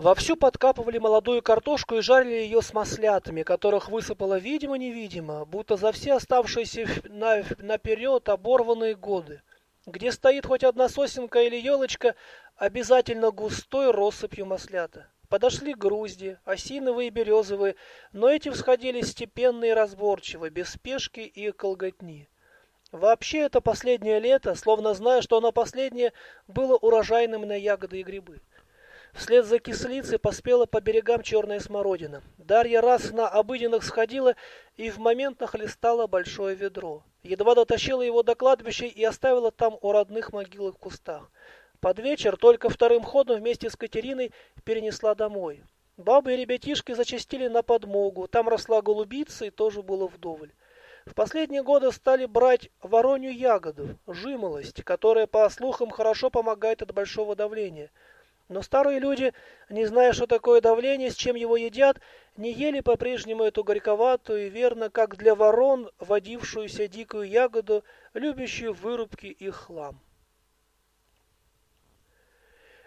Вовсю подкапывали молодую картошку и жарили ее с маслятами, которых высыпало видимо-невидимо, будто за все оставшиеся на, наперед оборванные годы. Где стоит хоть одна сосенка или елочка, обязательно густой россыпью маслята. Подошли грузди, осиновые и березовые, но эти всходили степенно и разборчиво, без спешки и колготни. Вообще это последнее лето, словно зная, что оно последнее, было урожайным на ягоды и грибы. Вслед за кислицей поспела по берегам черная смородина. Дарья раз на обыденных сходила и в момент нахлестала большое ведро. Едва дотащила его до кладбища и оставила там у родных могил в кустах. Под вечер только вторым ходом вместе с Катериной перенесла домой. Бабы и ребятишки зачастили на подмогу. Там росла голубица и тоже было вдоволь. В последние годы стали брать воронью ягоду, жимолость, которая, по слухам, хорошо помогает от большого давления – но старые люди, не зная, что такое давление, с чем его едят, не ели по-прежнему эту горьковатую и верно, как для ворон, водившуюся дикую ягоду, любящую вырубки и хлам.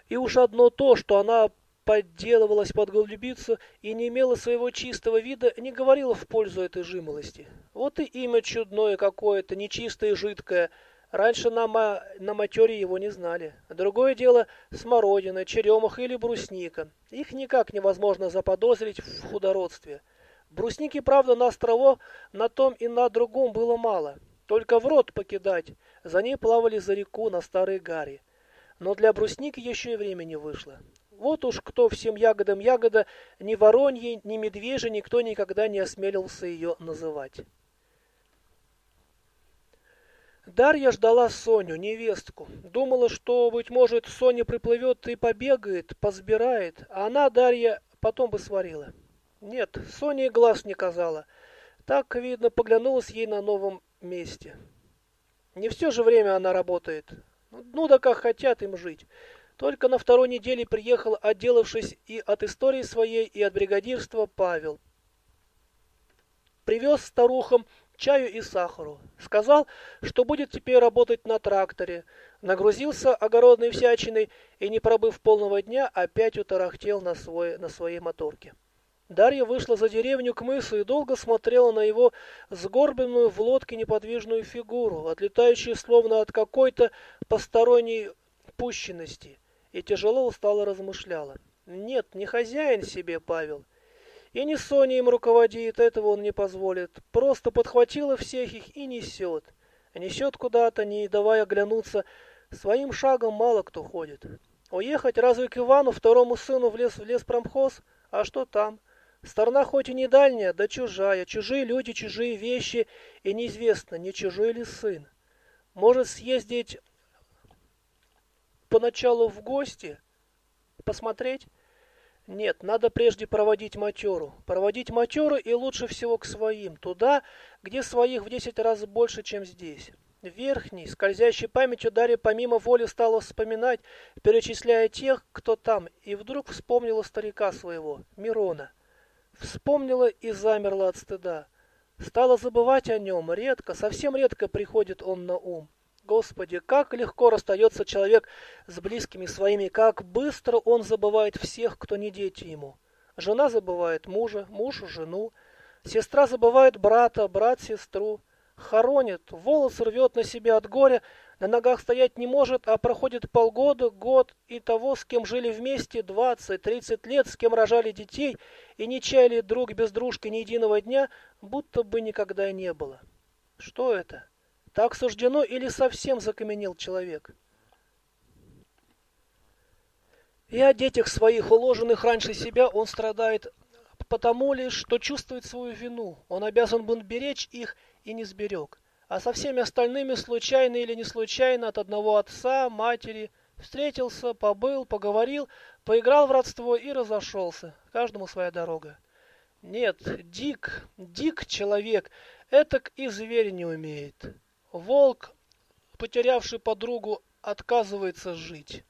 И уж одно то, что она подделывалась под голубицу и не имела своего чистого вида, не говорило в пользу этой жимолости. Вот и имя чудное какое-то, нечистое и жидкое – Раньше на, ма на матере его не знали. Другое дело смородина, черемах или брусника. Их никак невозможно заподозрить в худородстве. Брусники, правда, на островах на том и на другом было мало. Только в рот покидать. За ней плавали за реку на старой гаре. Но для брусники еще и время не вышло. Вот уж кто всем ягодам ягода, ни воронье, ни медвежье никто никогда не осмелился ее называть. Дарья ждала Соню, невестку. Думала, что, быть может, Соня приплывет и побегает, позбирает, а она, Дарья, потом бы сварила. Нет, Соня и глаз не казала. Так, видно, поглянулась ей на новом месте. Не все же время она работает. Ну да как хотят им жить. Только на второй неделе приехал, отделавшись и от истории своей, и от бригадирства, Павел. Привез старухам чаю и сахару. Сказал, что будет теперь работать на тракторе. Нагрузился огородной всячиной и, не пробыв полного дня, опять утарахтел на, свой, на своей моторке. Дарья вышла за деревню к мысу и долго смотрела на его сгорбленную в лодке неподвижную фигуру, отлетающую словно от какой-то посторонней пущенности, и тяжело устало размышляла. Нет, не хозяин себе Павел, и не Соня им руководит, этого он не позволит. Просто подхватила всех их и несет. Несет куда-то, не давая оглянуться. Своим шагом мало кто ходит. Уехать разве к Ивану, второму сыну, в лес, в лес промхоз? А что там? Сторона хоть и не дальняя, да чужая. Чужие люди, чужие вещи. И неизвестно, не чужой ли сын. Может съездить поначалу в гости, посмотреть? Нет, надо прежде проводить матеру. Проводить матеру и лучше всего к своим, туда, где своих в десять раз больше, чем здесь. Верхний, скользящей памятью Дарья помимо воли стала вспоминать, перечисляя тех, кто там, и вдруг вспомнила старика своего, Мирона. Вспомнила и замерла от стыда. Стала забывать о нем, редко, совсем редко приходит он на ум. Господи, как легко расстается человек с близкими своими, как быстро он забывает всех, кто не дети ему. Жена забывает мужа, муж жену, сестра забывает брата, брат сестру. Хоронит, волос рвет на себя от горя, на ногах стоять не может, а проходит полгода, год, и того, с кем жили вместе двадцать, тридцать лет, с кем рожали детей, и не чаяли друг без дружки ни единого дня, будто бы никогда не было. Что это? Так суждено или совсем закаменел человек? И о детях своих, уложенных раньше себя, он страдает потому лишь, что чувствует свою вину. Он обязан был беречь их и не сберег. А со всеми остальными, случайно или не случайно, от одного отца, матери, встретился, побыл, поговорил, поиграл в родство и разошелся. Каждому своя дорога. Нет, дик, дик человек, этак и зверь не умеет. Волк, потерявший подругу, отказывается жить.